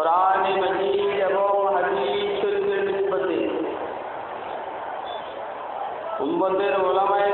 कुरान मजीद एवं हदीस के नस्बत उम्मत उलमाए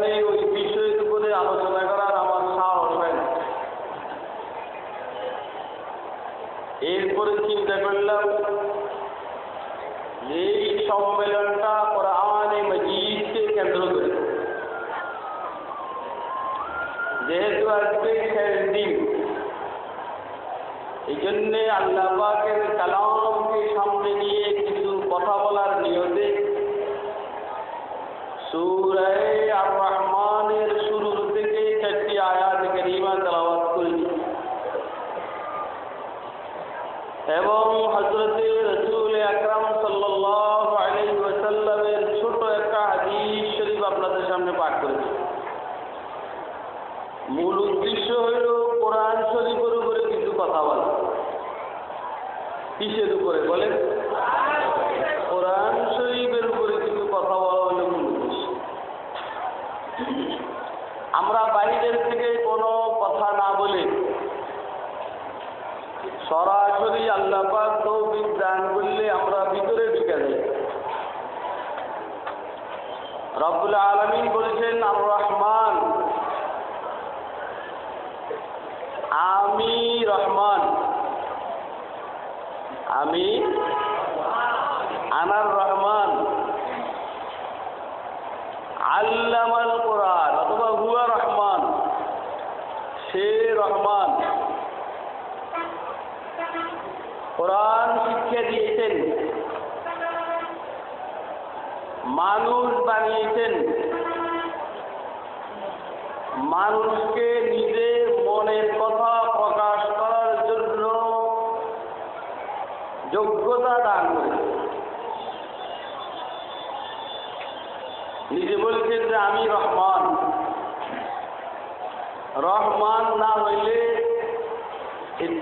Sunday الرحمن মানুষকে নিজের মনের কথা প্রকাশ করার জন্য যোগ্যতা দান করেছেন নিজে বলছেন যে আমি রহমান। রহমান না হইলে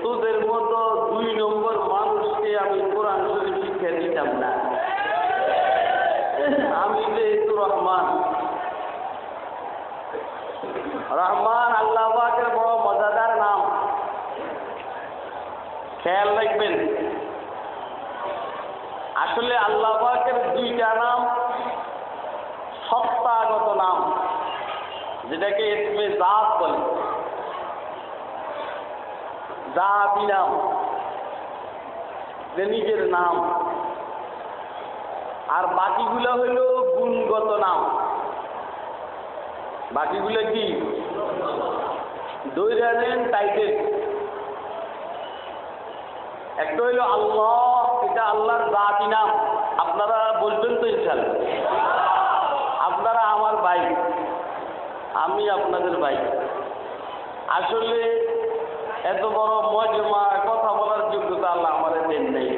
তোদের মতো দুই নম্বর মানুষকে আমি কোরআন শরীফ শিক্ষা দিতাম না। আমি যেহেতু রহমান রহমান আল্লাহ পাকের বড় মজাদার নাম। খেয়াল রাখবেন। আসলে আল্লাহ পাকের দুইটা নাম সত্তাগত নাম, যেটাকে এসমে জাত বলে। জাতি নাম নিজের নাম। আর বাকিগুলো হইল গুণগত নাম। বাকিগুলো কি? দৈরা নেন টাইটেল একটা হইল আল্লাহ, এটা আল্লাহর জাতি নাম। আপনারা বলবেন তো ইনশাল আপনারা আমার ভাই, আমি আপনাদের ভাই। আসলে এত বড় মজমা, কথা বলার যোগ্যতা আল্লাহ আমাদের দেন নেই।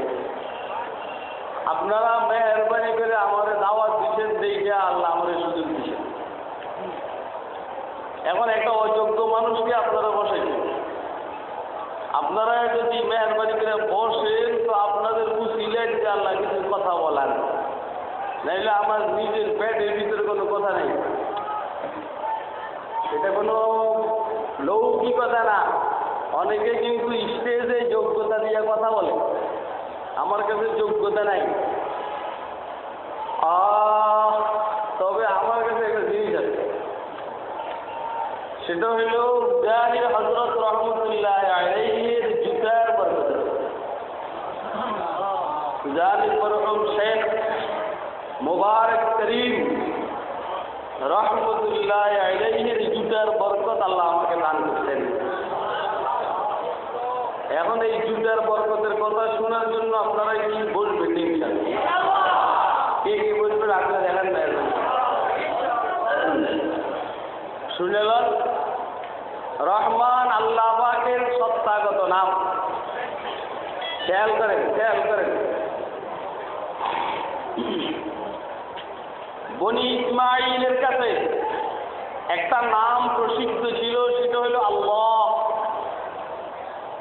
আপনারা মেহরবানি করে আমাদের দাওয়াত দিচ্ছেন দেখে আল্লাহ আমাদের সুযোগ দিচ্ছেন এখন একটা অযোগ্য মানুষকে আপনারা বসাইছেন আপনারা যদি মেহরবানি করে বসেন, তো আপনাদের উচিলেন যে আল্লাহ কিছু কথা বলার। নাইলে আমার নিজের পেটের ভিতরে কোনো কথা নেই। এটা কোনো লৌকিকতা না। অনেকে কিন্তু স্টেজে যোগ্যতা দিয়ে কথা বলে। আমার কাছে যোগ্যতা নাই। তবে আমার কাছে সেটা হইল জাহির হজরত রহমতুল্লাহ আলাইহির জুতার বরকত। জাহির মরহুম শেখ মুবারক করিম রহমতুল্লাহ আলাইহির জুতার বরকত আল্লাহ আমাকে দান করছেন। এখন এই জুতার বরকতের কথা শোনার জন্য আপনারা কি বলবেন কে কে বলবেন আপনারা দেখেন না এখন। রহমান আল্লাহ পাকের সত্তাগত নাম। খেয়াল করেন খেয়াল করেন। বনি ইসমাইলের কাছে একটা নাম প্রসিদ্ধ ছিল, সেটা হলো আল্লাহ।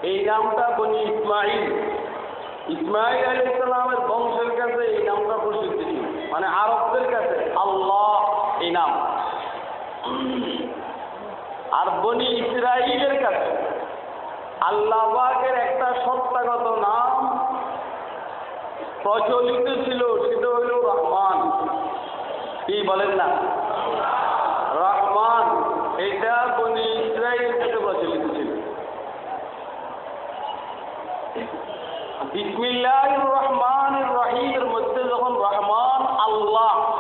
এই নামটা বনি ইসমাইল ইসমাইল আলী ইসলামের বংশের কাছে এই নামটা প্রসিদ্ধ ছিল মানে আরবদের কাছে আল্লাহ এই নাম। আর বনি ইসরাইলের কাছে আল্লাহ পাকের একটা সত্তাগত নাম প্রচলিত ছিল, সেটা হইল রহমান। কি বলেন না? রহমান, এটা বনি ইসরাইলের কাছে প্রচলিত ছিল। বিসমিল্লাহ রহমান রহিমের মধ্যে যখন রহমান, আল্লাহ,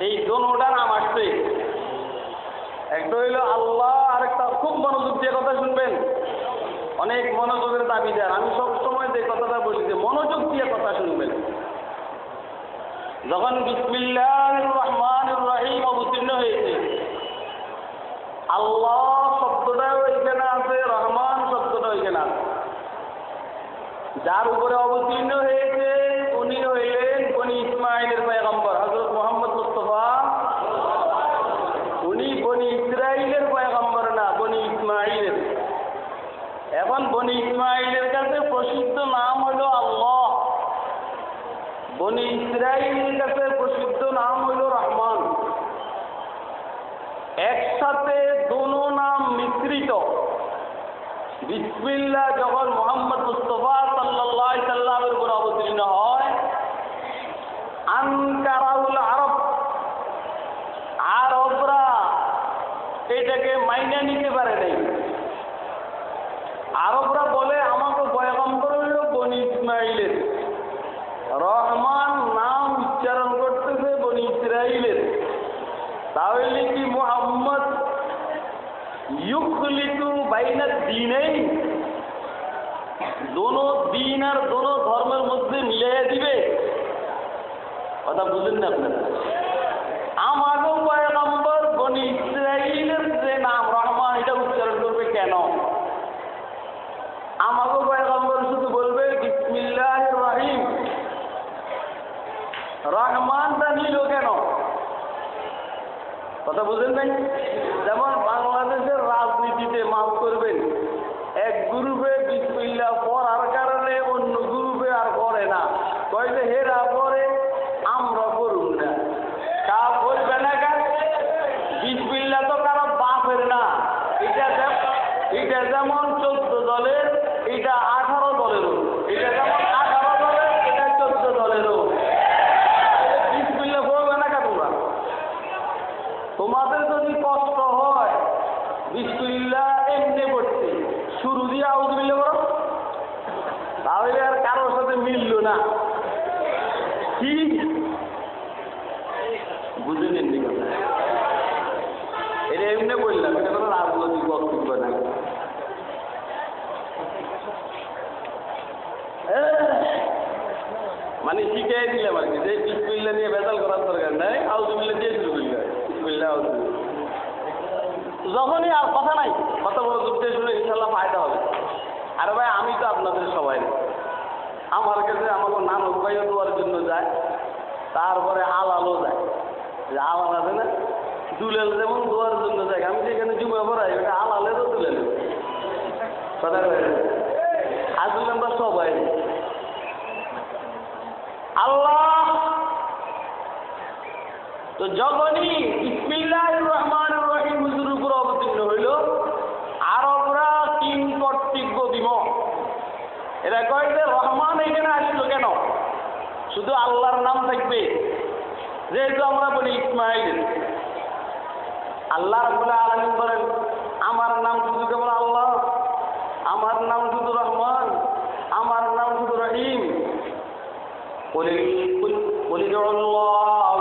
এই দোনোটা নাম আসছে একটা হইল আল্লাহ আর একটা খুব মনোযোগ দিয়ে কথা শুনবেন। অনেক মনোযোগের দাবিদার। আমি সবসময় যে কথাটা বলি যে মনোযোগ দিয়ে কথা শুনবেন। যখন বিসমিল্লাহ রহমান রহিম অবতীর্ণ হয়েছে, আল্লাহ শব্দটাও এখানে আছে, রহমান শব্দটা এখানে আছে। যার উপরে অবতীর্ণ হয়েছে, উনি হইলেন বনি ইসমাইলের পয়গম্বর হজরত মোহাম্মদ মুস্তফা উনি বনি ইসরাইলের পয়গম্বর না বনি ইসমাইলের এখন বনি ইসমাইলের কাছে প্রসিদ্ধ নাম হলো বনি ইসরায়েলের কাছে প্রসিদ্ধ নাম হইল রহমান। একসাথে দোনো নাম মিশ্রিত। বিসমিল্লাহ যখন মোহাম্মদ মুস্তফা সাল্লাহ সাল্লামের উপর অবতীর্ণ হয়, আনকারাউল আরব আরবরা এটাকে মাইনে নিতে পারে নাই আরবরা বলে আমাকে পয়গম্বর হইল বনি ইসমাইলের রহমান নাম উচ্চারণ করতেছে বনি ইসরাইলের তাহলে কি মোহাম্মদ ইউখলিতু বাইনা দিনেই দোনো আর দোনো ধর্মের মধ্যে মিলাইয়া দিবে? কথা বুঝেন না আপনারা? আমাকেও পয়গম্বর বনি ইসরাইলের যে নাম রহমান, এটা উচ্চারণ করবে কেন? আমাকেও পয়গম্বর শুধু বলবে বিসমিল্লাহ রহিম। রহমানটা নিল কেন? কথা বুঝেন নাই যেমন বাংলাদেশের রাজনীতিতে মাফ করবেন এক গ্রুপে বিসমিল্লা পড়ার কারণে অন্য গ্রুপে আর পড়ে না কয় যে হেরা পড়ে আমরা করুন না তা বলবে না কেন বিসমিল্লা তো কারও বাপের না এটা যেমন এটা যেমন চোদ্দ দলের এটা আঠারো দলেরও এটা যেমন আঠারো দলের এটা চোদ্দ দলেরও বিসমিল্লা পড়বে না কেন তোমরা তোমাদের যদি কষ্ট হয় বিসমিল্লা এমনি পড়তে শুরু দিয়ে আউজবিল্লা করো তাহলে আর কারোর সাথে মিললো না কি বুঝে নিন নি কথা এটা এমনি বললাম এটা কোনো রাজনৈতিক বক্তব্য না মানে শিখিয়ে দিলাম আর কি যে বিসমিল্লা নিয়ে বেজাল করার দরকার নাই আউজবিল্লা দিয়ে শুরু করলে হয় বিসমিল্লা আউজবিল্লা যখনই আর কথা নাই। কথা বলে যুক্তি শুনে ইনশাল্লাহ ফায়দা হবে। আর ভাই, আমি তো আপনাদের সবাই। আমার কাছে আমাকে নাম উপায়ও দেওয়ার জন্য যায়, তারপরে আলালও যায়। যে আলাল আছে না? দুলেল যেমন দোয়ার জন্য যায়। আমি যেখানে জুমে পড়াই, ওটা আলালেরও দুলেল। আসলে আমরা সবাই। আল্লাহ! তো যখনই ইসমিল্লাহ রহমান অবতীর্ণ হইল আরবরা তিন কর্তৃব্য দিব এরা কয় যে রহমান এখানে আসলো কেন শুধু আল্লাহর নাম থাকবে যেহেতু আমরা বলি ইসমাইল আল্লাহ বলে আলমিন বলেন আমার নাম শুধু কেবল আল্লাহ আমার নাম শুধু রহমান আমার নাম শুধু রহিম قل قل قل ادعوا الله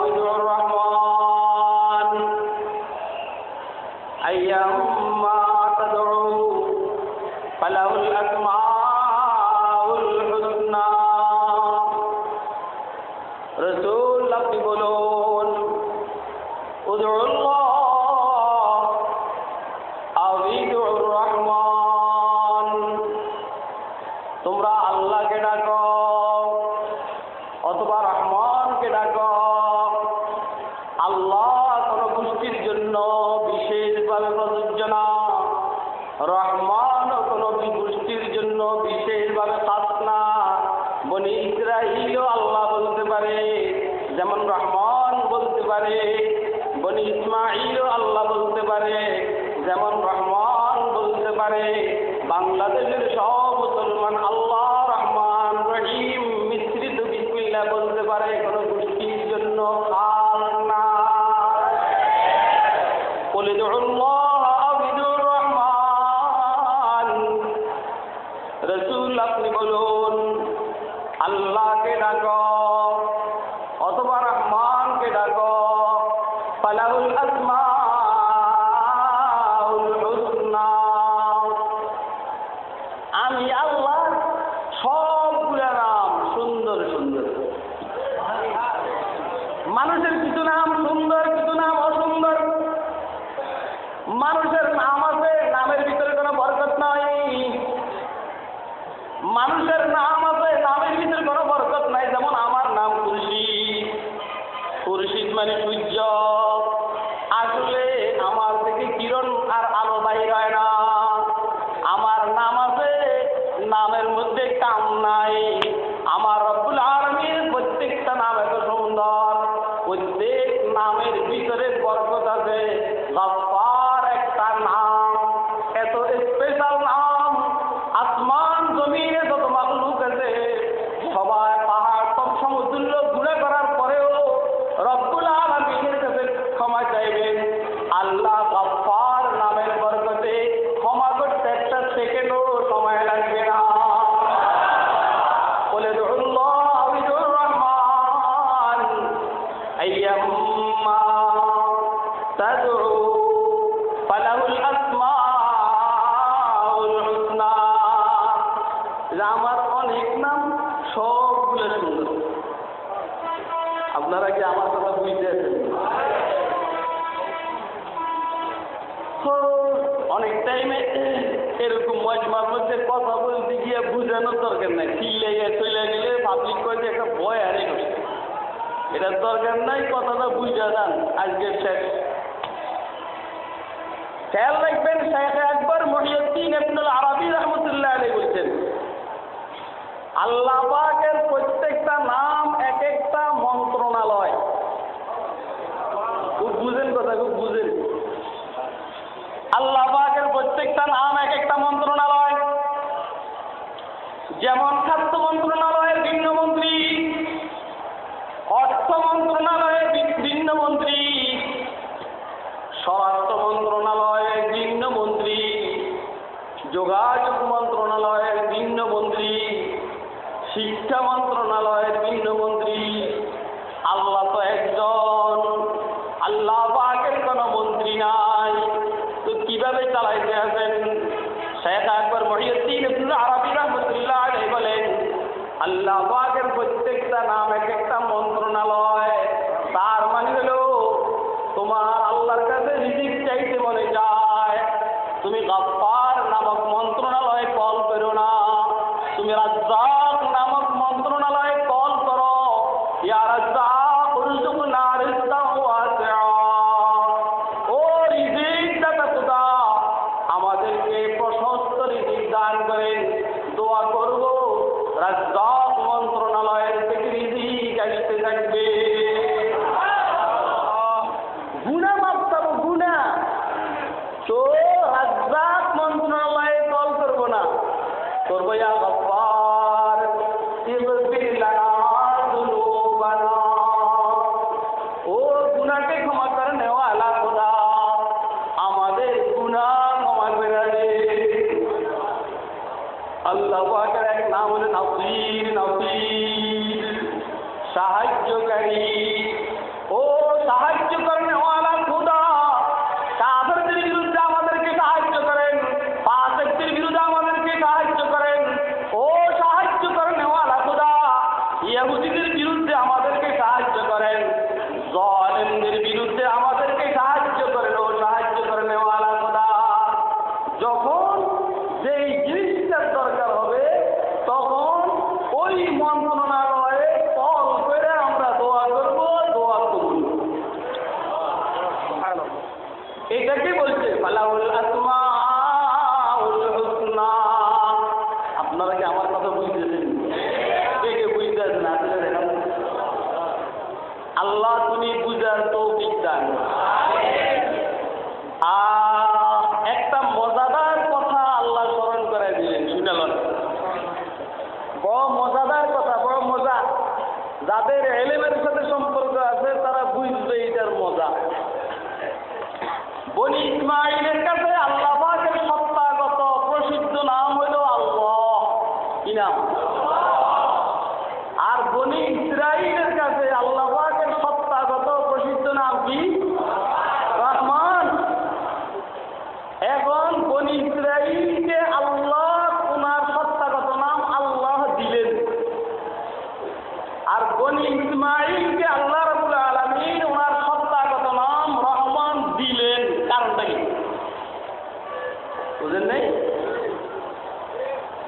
মানুষের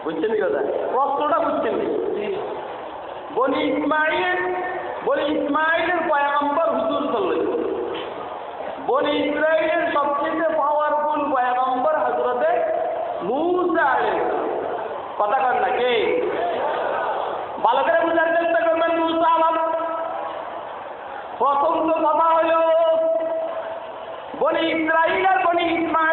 বুঝছেন কথা? প্রশ্নটা বুঝছেন বলি ইসমাইল বলি ইসমাইলের পয়াগম্বর হুজুর সাল্লাই বলি ইসরায়েলের সবচেয়ে পাওয়ারফুল পয়াগম্বর হজরতে মুসা কথা কর না, কে? ভালো করে বুঝার চেষ্টা করবেন মুসা আমার প্রথম তো কথা হলো বলি ইসরায়েল আর বলি ইসমাইল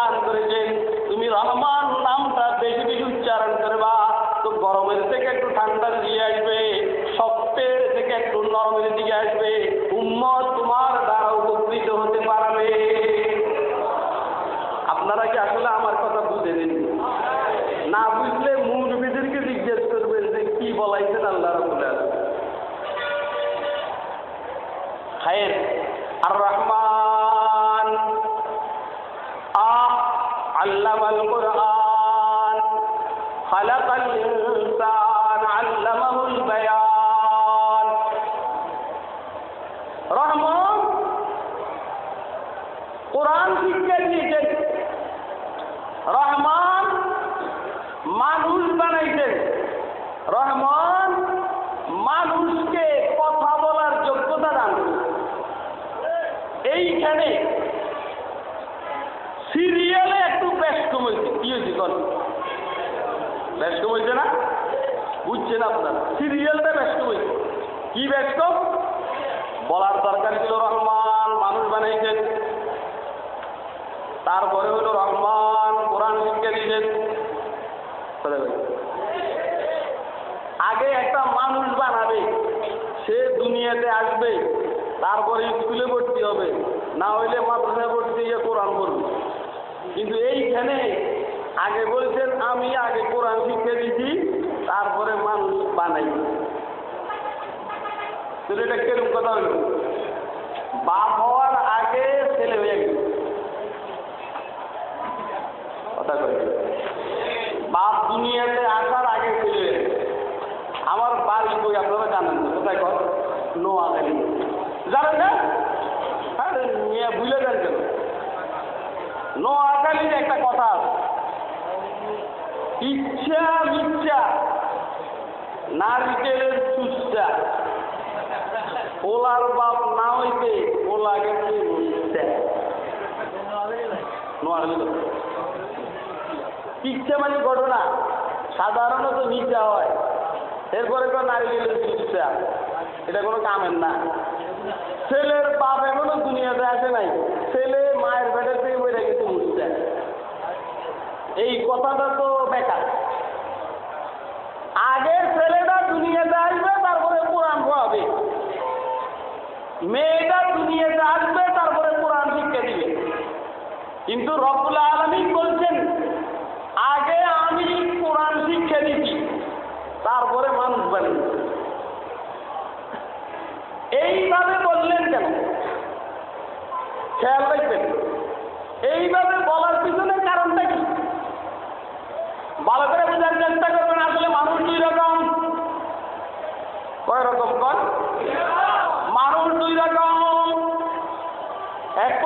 দান করেছেন। তুমি রহমান পোলার বাপ না হইতে ও লাগে পিকছে মানে ঘটনা। সাধারণত নিচা হয়। এরপরে তো নারী গেলে চিকিৎসা এটা কোনো কামের না। ছেলের বাপ এখনও দুনিয়াতে আসে নাই। ছেলে মায়ের পেটের থেকে বইটা কিন্তু মুছছে এই কথাটা তো বেকার। আগের ছেলেটা দুনিয়াতে আসবে, তারপরে পুরাণ পড়াবে। মেয়েটা দুনিয়াতে আসবে, তারপরে কোরআন শিক্ষা দিবে। কিন্তু রবুল আলমী বলছেন, আগে আমি কোরআন শিক্ষা দিচ্ছি তারপরে মানুষ বলেন এইভাবে বললেন কেন? খেয়াল রাখবেন, এইভাবে বলার পিছনে কারণটা কি? ভালো করে বোঝার চেষ্টা করবেন, আসলে মানুষ দুই রকম। কয় রকম কর è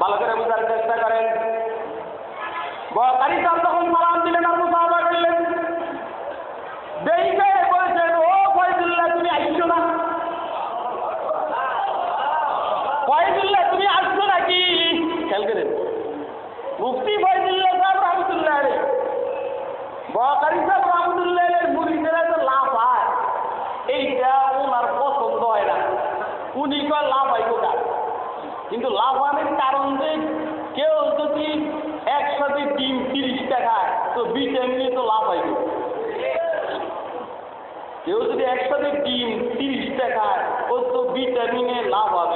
ভালো করে বোঝার চেষ্টা করেন। বকারি সাহেব তখন সালাম দিলেন আর মুসাফা করলেন দেখে বলেছেন ও ফয়জুল্লাহ, তুমি আসছো না? ফয়জুল্লাহ, তুমি আসছো নাকি? খেল করে মুক্তি দুইটা এমনি তো লাভ হয়। কেউ যদি একসাথে ডিম তিরিশটা খায় ওর তো ভিটামিনে লাভ হবে।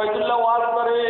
बैतुल्ला वाद करे।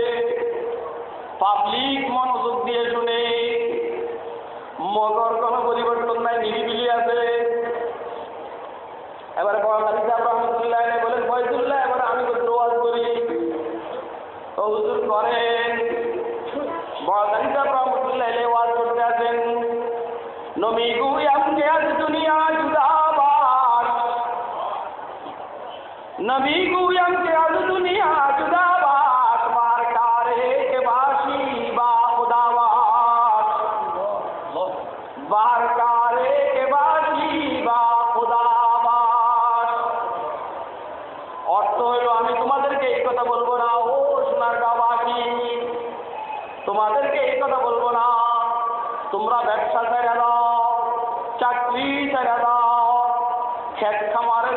शायद हमारे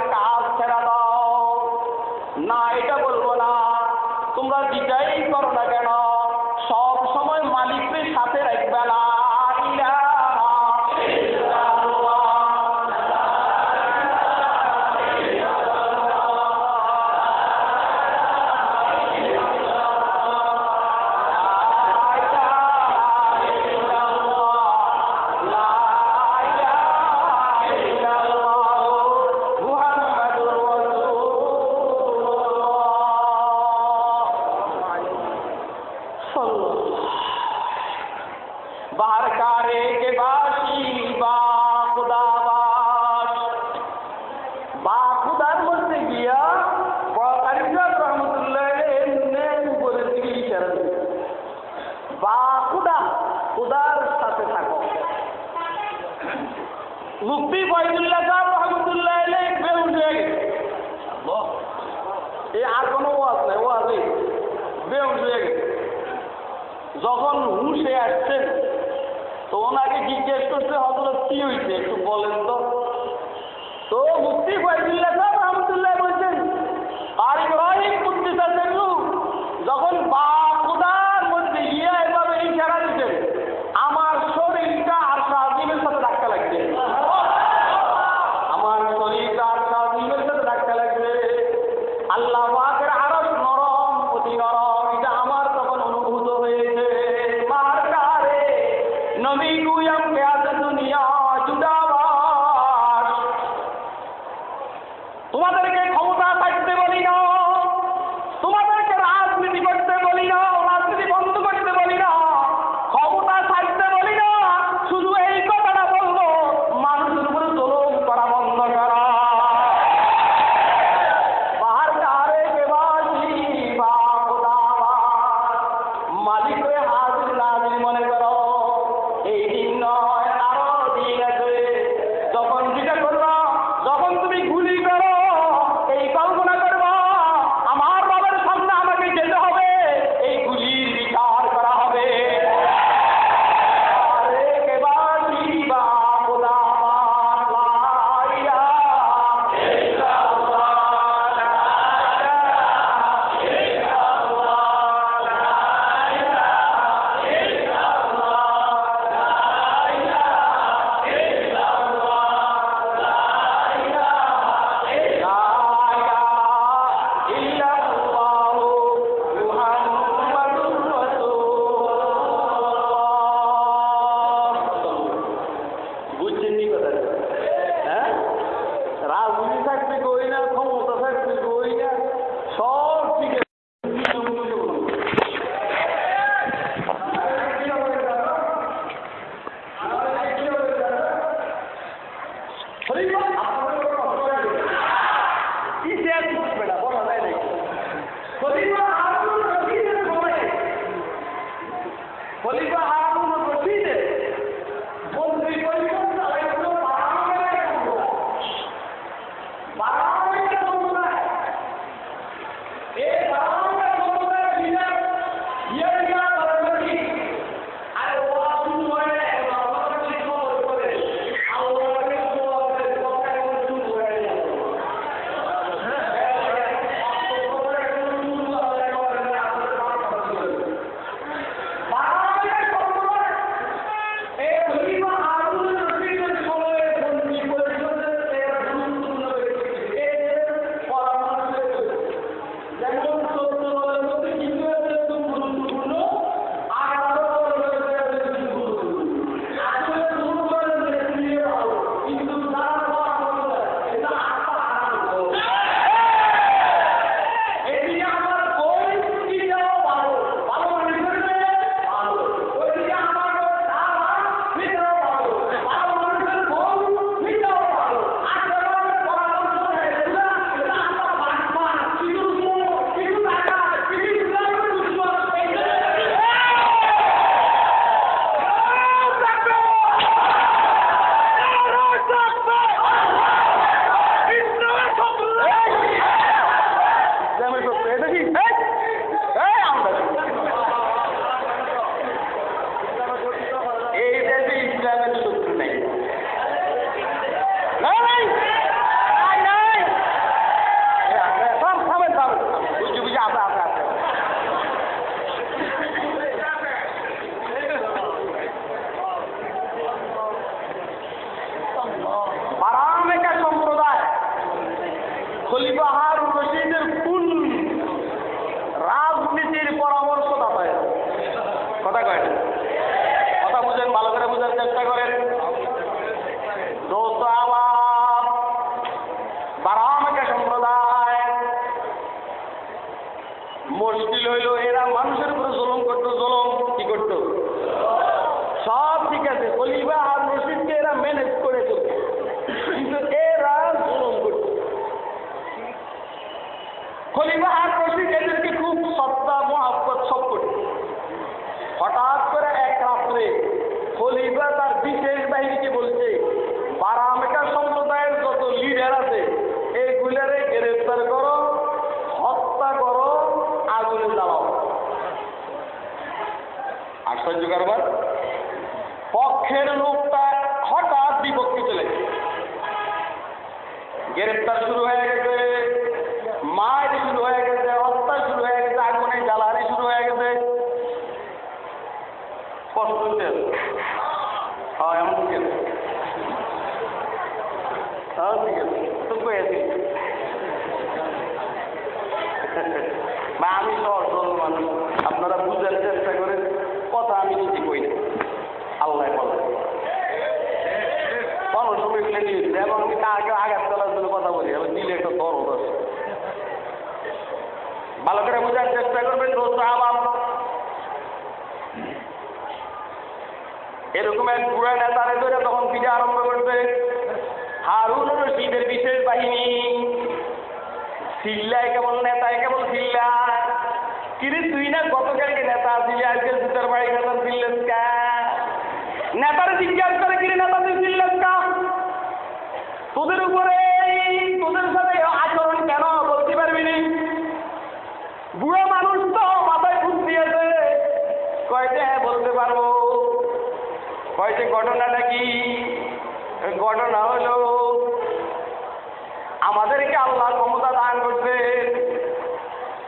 আমাদেরকে আল্লাহ ক্ষমতা দান করছে।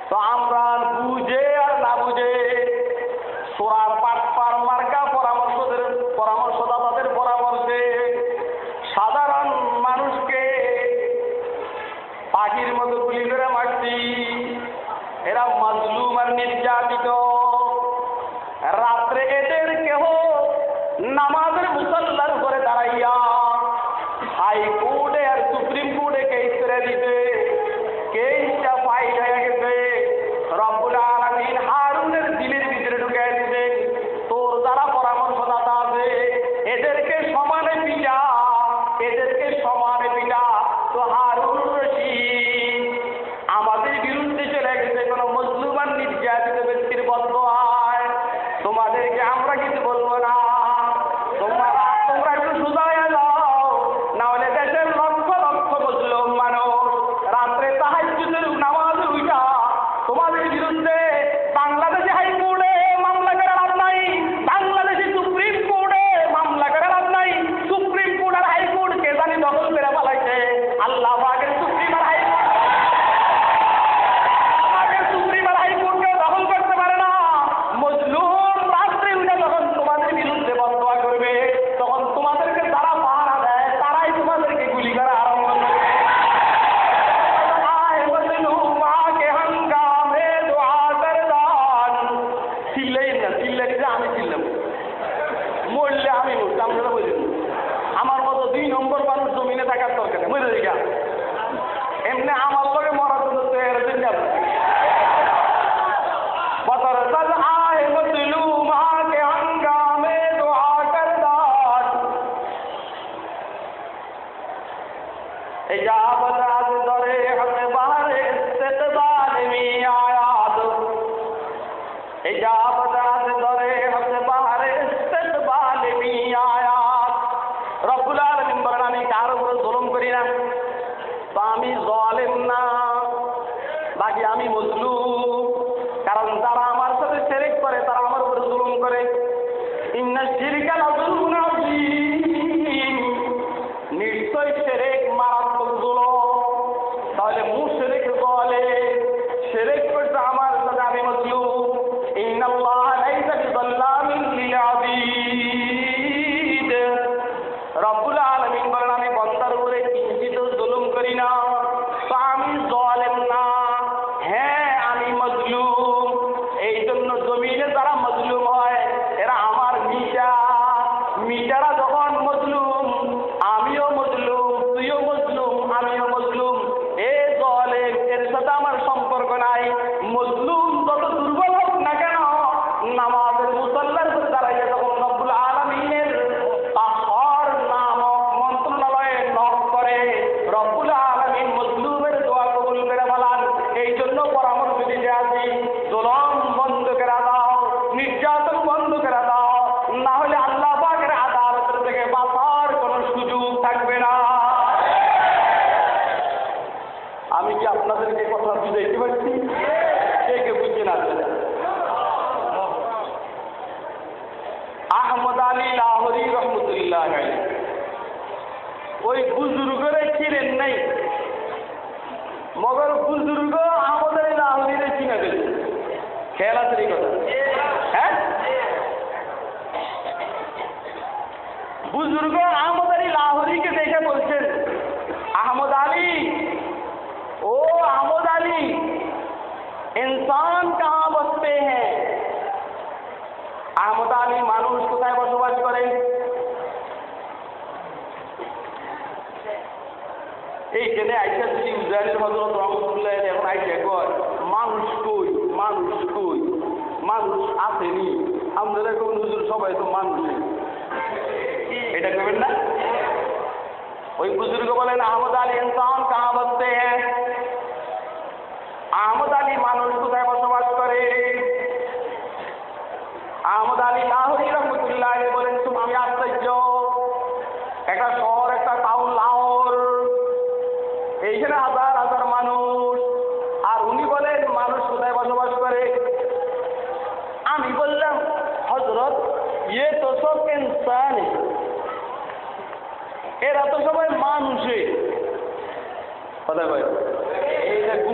তো আমরা বুঝে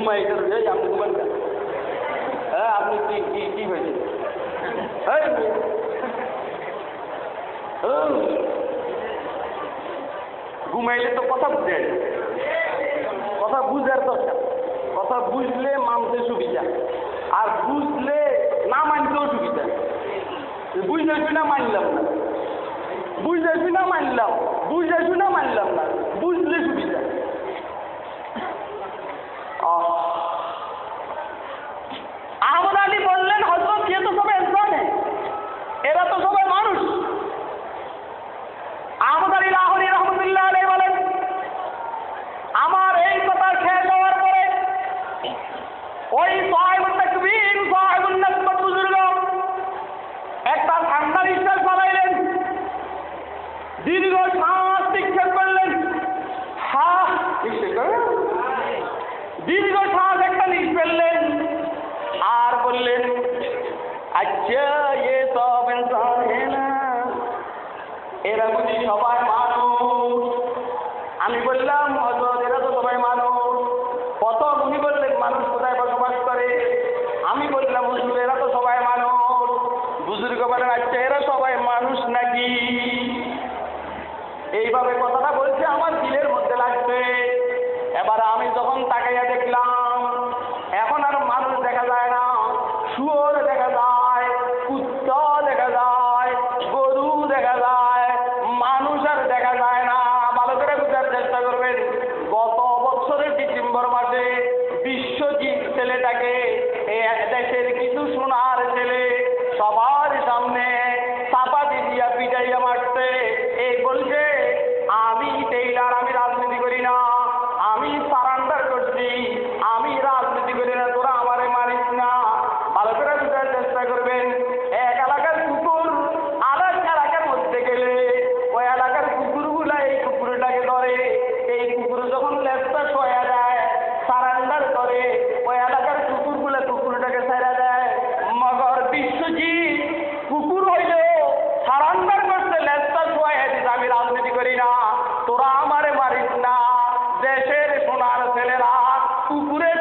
ঘুমাই, এটা এই আপনি ঘুমান কেন? হ্যাঁ আপনি কি কি কি হয়েছে? ঘুমাইলে তো কথা বুঝে। কথা বুঝার দরকার কথা বুঝলে মানতে সুবিধা। আর বুঝলে না মানতেও সুবিধা। বুঝেছি না মানলাম না। বুঝেছি না মানলাম। বুঝেছি না মানলাম না। বুঝলে সুবিধা। Congreso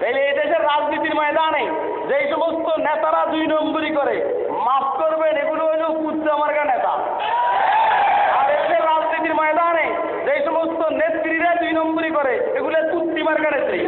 তাহলে এই দেশের রাজনীতির ময়দানে যেই সমস্ত নেতারা দুই নম্বরি করে, মাফ করবেন, এগুলো হইল কুচ্চামার্গা নেতা। আর এদের রাজনীতির ময়দানে যেই সমস্ত নেত্রীরা দুই নম্বরি করে, এগুলো কুচ্চিমার্গা নেত্রী।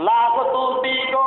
लाख तूती को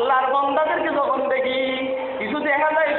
আল্লাহর বন্দাদেরকে যখন দেখি কিছু দেখা যায়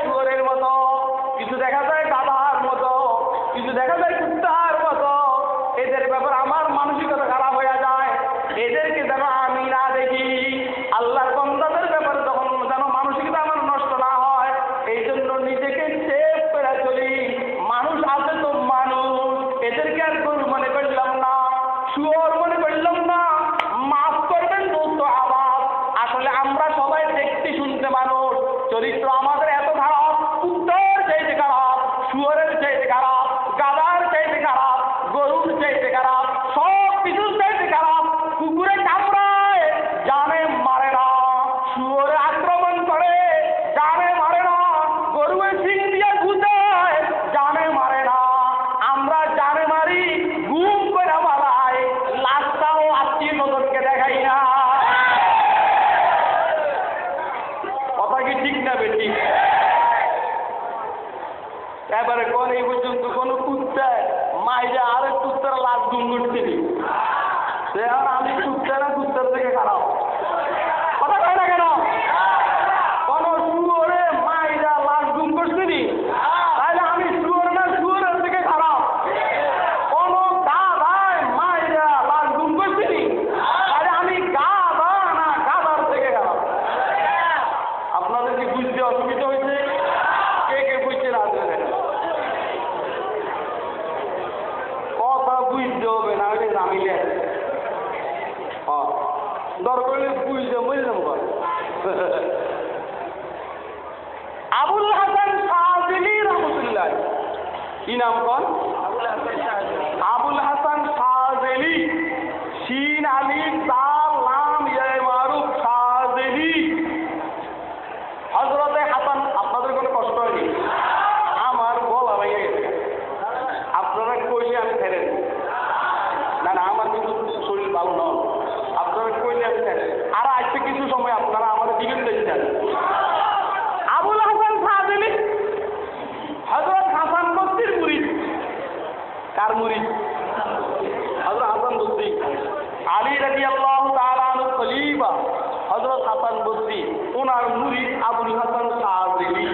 আমার মুরিদ আবুল হাসান কাজী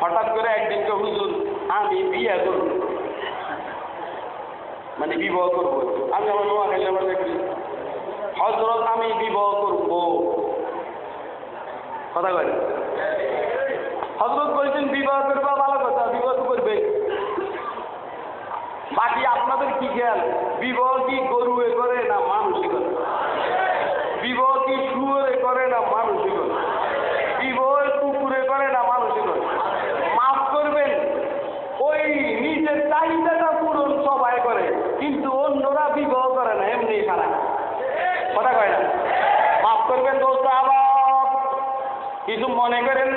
হঠাৎ করে একদিনকে হুজুর, আমি বিয়ে করব। মানে বিবাহ করব। আমি আমার নোয়া খেলে আমার দেখি। হজরত আমি বিবাহ করব। কথা কয় হজরত বলছেন, বিবাহ করব, ভালো কথা, বিবাহ করবে। বাকি আপনাদের কি খেয়াল? বিবাহ কি গরু করে না মানুষই করে মনে করেন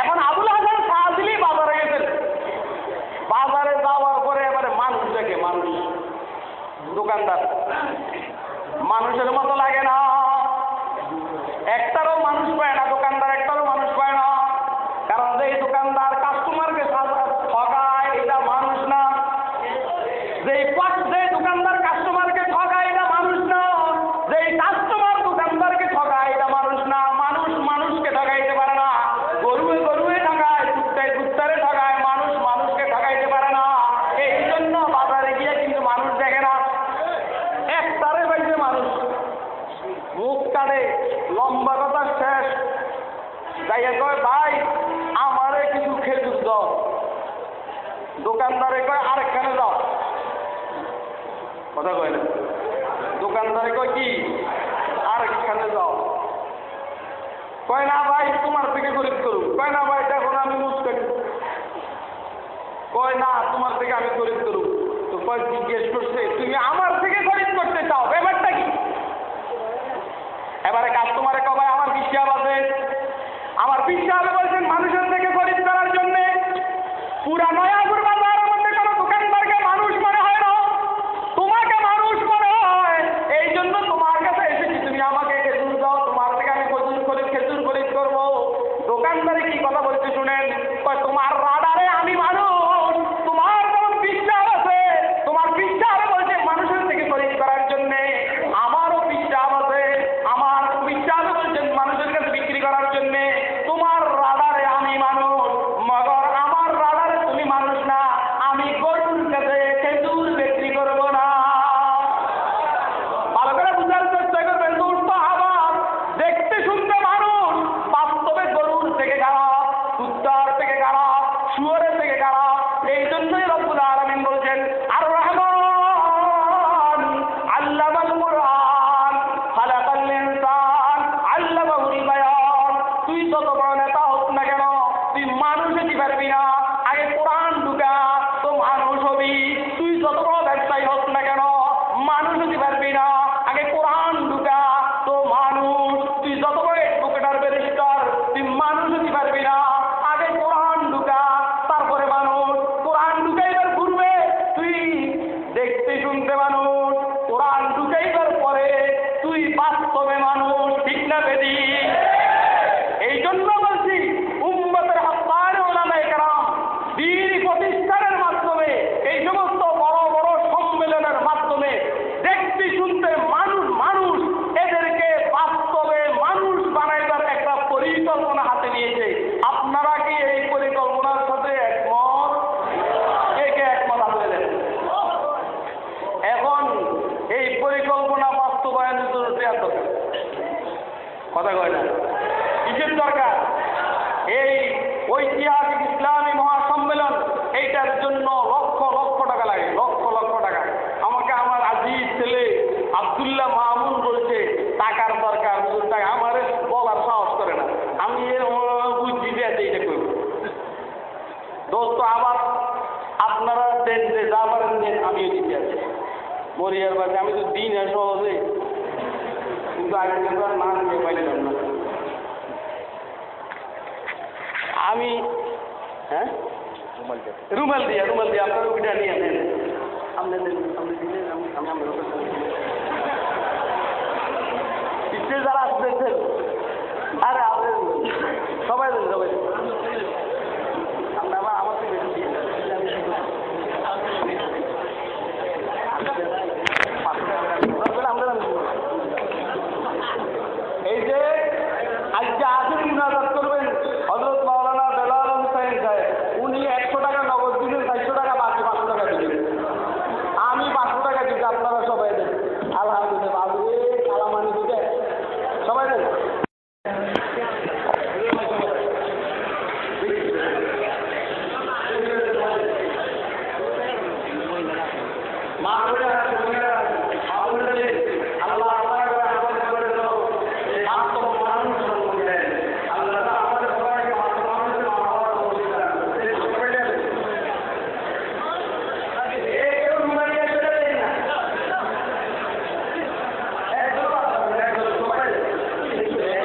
এখন আবুল হাসান শাহজিলি বাজারে গেছেন। বাজারে যাওয়ার পরে এবারে মানুষ দেখে, মানুষ। দোকানদার। মানুষের মতো লাগে না।